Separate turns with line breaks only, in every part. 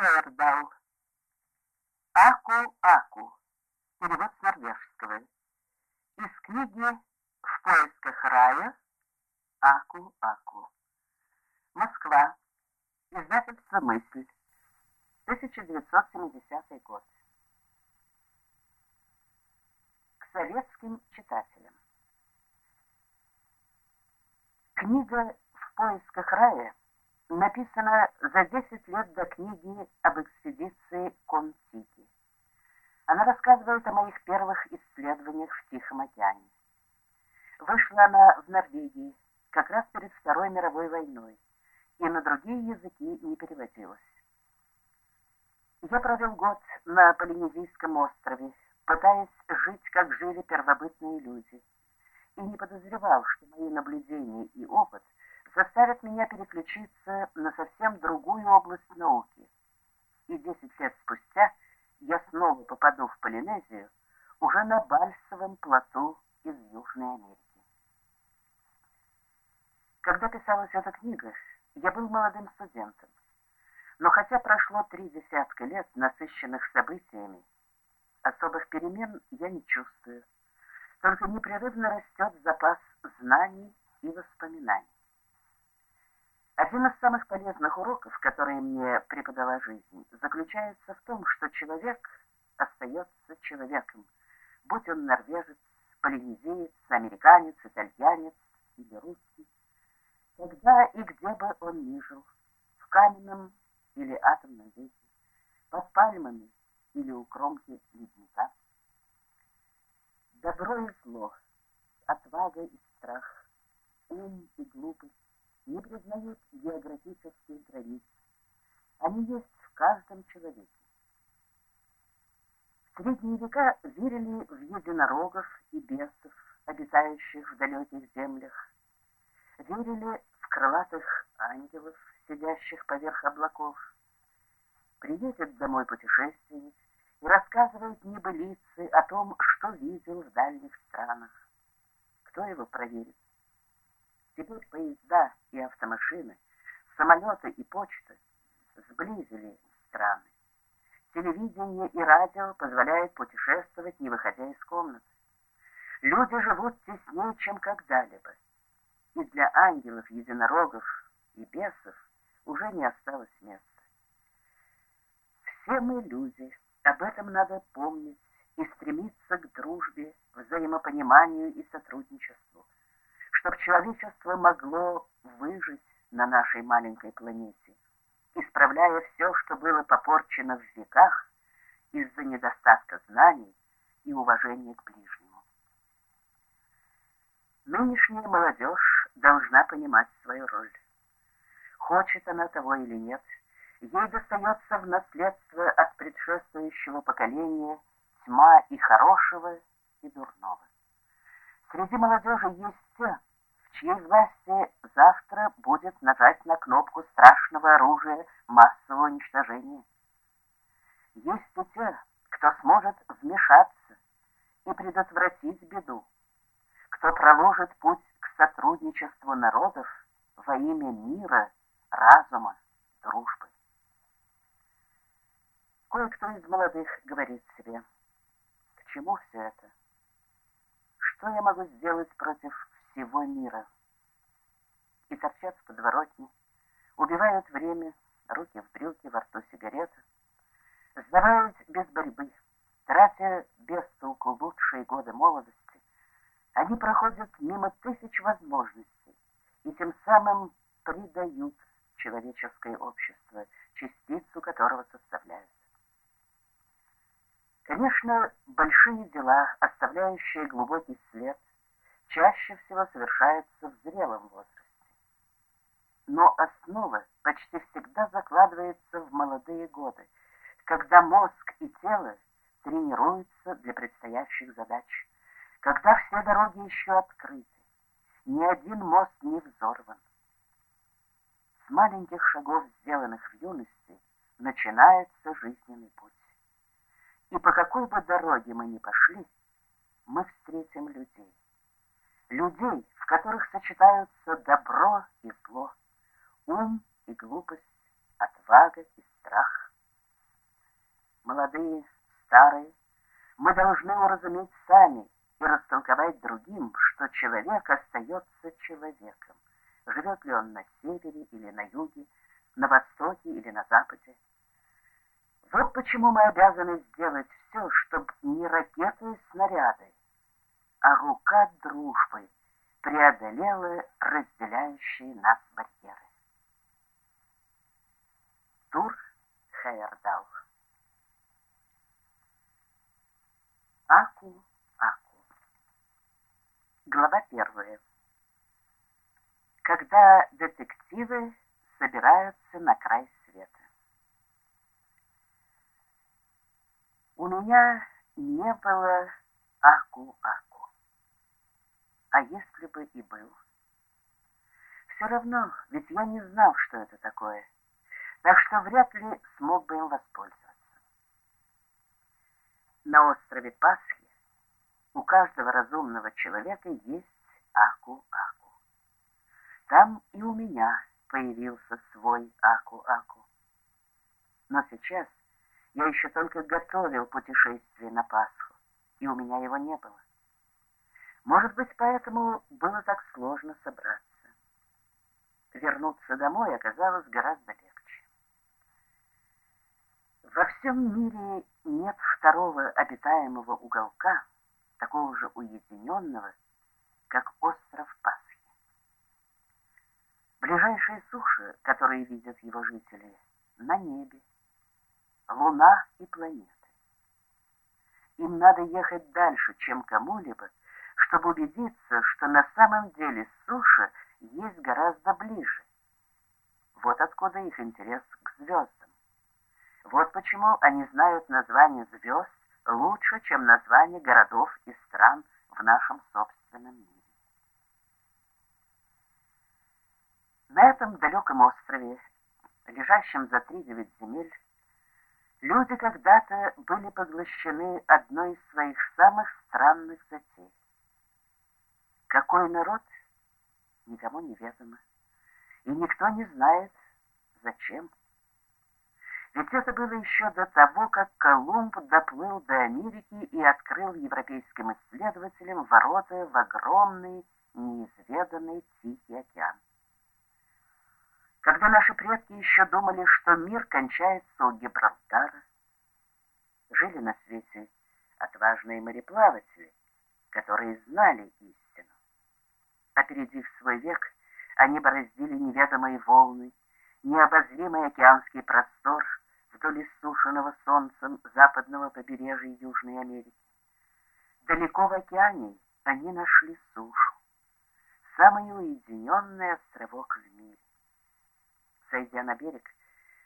Хейердал. Аку-Аку. Перевод с норвежского. Из книги «В поисках рая» Аку-Аку. Москва. Издательство «Мысль». 1970 год. К советским читателям. Книга «В поисках рая» написана за 10 лет до книги об экспедиции Контики. Она рассказывает о моих первых исследованиях в Тихом океане. Вышла она в Норвегии как раз перед Второй мировой войной и на другие языки не переводилась. Я провел год на Полинезийском острове, пытаясь жить, как жили первобытные люди, и не подозревал, что мои наблюдения и опыт заставят меня переключиться на совсем другую область науки. И десять лет спустя я снова попаду в Полинезию уже на Бальсовом плоту из Южной Америки. Когда писалась эта книга, я был молодым студентом. Но хотя прошло три десятка лет, насыщенных событиями, особых перемен я не чувствую. Только непрерывно растет запас знаний и воспоминаний. Один из самых полезных уроков, которые мне преподала жизнь, заключается в том, что человек остается человеком, будь он норвежец, полинезиец, американец, итальянец или русский, когда и где бы он ни жил, в каменном или атомном веке, под пальмами или у кромки ледника. Добро и зло, отвага и страх, ум и глупость не признают географических границ. Они есть в каждом человеке. В средние века верили в единорогов и бесов, обитающих в далеких землях. Верили в крылатых ангелов, сидящих поверх облаков. Приедет домой путешественник и рассказывает небылицы о том, что видел в дальних странах. Кто его проверит? Теперь поезда и автомашины, самолеты и почта сблизили страны. Телевидение и радио позволяют путешествовать, не выходя из комнаты. Люди живут теснее, чем когда-либо. И для ангелов, единорогов и бесов уже не осталось места. Все мы люди, об этом надо помнить и стремиться к дружбе, взаимопониманию и сотрудничеству чтобы человечество могло выжить на нашей маленькой планете, исправляя все, что было попорчено в веках из-за недостатка знаний и уважения к ближнему. Нынешняя молодежь должна понимать свою роль. Хочет она того или нет, ей достается в наследство от предшествующего поколения тьма и хорошего, и дурного. Среди молодежи есть те, чьей власти завтра будет нажать на кнопку страшного оружия массового уничтожения. Есть и те, кто сможет вмешаться и предотвратить беду, кто проложит путь к сотрудничеству народов во имя мира, разума, дружбы. Кое-кто из молодых говорит себе, к чему все это? Что я могу сделать против всего мира. И торчат в подворотне, убивают время, руки в брюки, во рту сигарета, сдавают без борьбы, тратя без толку лучшие годы молодости, они проходят мимо тысяч возможностей и тем самым предают человеческое общество, частицу которого составляют. Конечно, большие дела, оставляющие глубокий след, чаще всего совершается в зрелом возрасте. Но основа почти всегда закладывается в молодые годы, когда мозг и тело тренируются для предстоящих задач, когда все дороги еще открыты, ни один мост не взорван. С маленьких шагов, сделанных в юности, начинается жизненный путь. И по какой бы дороге мы ни пошли, мы встретим людей людей, в которых сочетаются добро и зло, ум и глупость, отвага и страх, молодые, старые, мы должны уразуметь сами и растолковать другим, что человек остается человеком, живет ли он на севере или на юге, на востоке или на западе. Вот почему мы обязаны сделать все, чтобы не ракеты и снаряды, а рука дружбы преодолела разделяющие нас барьеры. Тур Хейердал Аку, Аку Глава первая Когда детективы собираются на край света У меня не было Аку-Аку. А если бы и был? Все равно, ведь я не знал, что это такое, так что вряд ли смог бы им воспользоваться. На острове Пасхи у каждого разумного человека есть Аку-Аку. Там и у меня появился свой Аку-Аку. Но сейчас я еще только готовил путешествие на Пасху, и у меня его не было. Может быть, поэтому было так сложно собраться. Вернуться домой оказалось гораздо легче. Во всем мире нет второго обитаемого уголка, такого же уединенного, как остров Пасхи. Ближайшие суши, которые видят его жители, на небе, Луна и планеты. Им надо ехать дальше, чем кому-либо, чтобы убедиться, что на самом деле суша есть гораздо ближе. Вот откуда их интерес к звездам. Вот почему они знают название звезд лучше, чем название городов и стран в нашем собственном мире. На этом далеком острове, лежащем за три девять земель, Люди когда-то были поглощены одной из своих самых странных затей. Какой народ, никому не ведомо, и никто не знает, зачем. Ведь это было еще до того, как Колумб доплыл до Америки и открыл европейским исследователям ворота в огромный, неизведанный Тихий океан. Когда наши предки еще думали, что мир кончается у Гибралтара, жили на свете отважные мореплаватели, которые знали истину. Опередив свой век, они бороздили неведомые волны, необозримый океанский простор вдоль иссушенного солнцем западного побережья Южной Америки. Далеко в океане они нашли сушу, самый уединенный островок в мире. Сойдя на берег,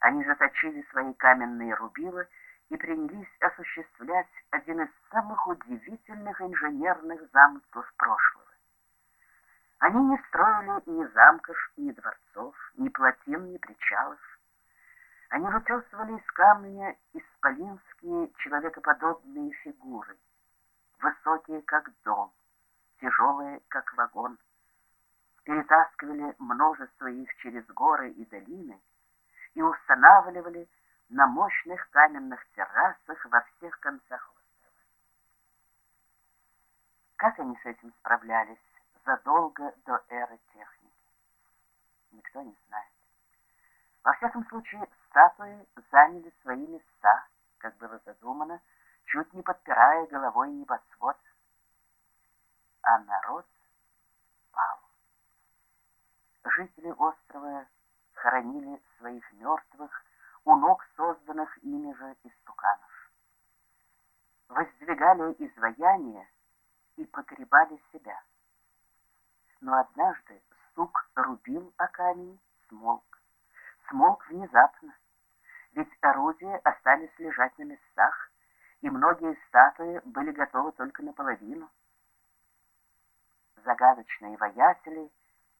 они заточили свои каменные рубилы и принялись осуществлять один из самых удивительных инженерных замыслов прошлого. Они не строили ни замков, ни дворцов, ни плотин, ни причалов. Они вытесывали из камня исполинские человекоподобные фигуры, высокие, как дом, тяжелые, как вагон, перетаскивали множество их через горы и долины и устанавливали на мощных каменных террасах во всех концах острова. Как они с этим справлялись задолго до эры техники? Никто не знает. Во всяком случае, статуи заняли свои места, как было задумано, чуть не подпирая головой небосвод. А народ жители острова хоронили своих мертвых у ног созданных ими же истуканов. Воздвигали изваяния и погребали себя. Но однажды стук рубил о камень, смолк. Смолк внезапно, ведь орудия остались лежать на местах, и многие статуи были готовы только наполовину. Загадочные воятели —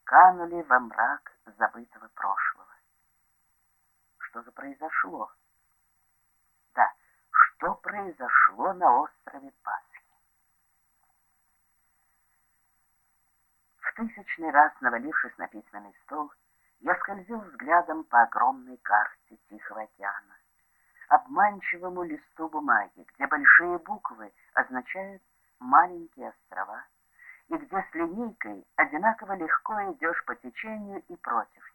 канули во мрак забытого прошлого. Что же произошло? Да, что произошло на острове Пасхи? В тысячный раз, навалившись на письменный стол, я скользил взглядом по огромной карте Тихого океана, обманчивому листу бумаги, где большие буквы означают маленькие острова, и где с линейкой одинаково легко идешь по течению и против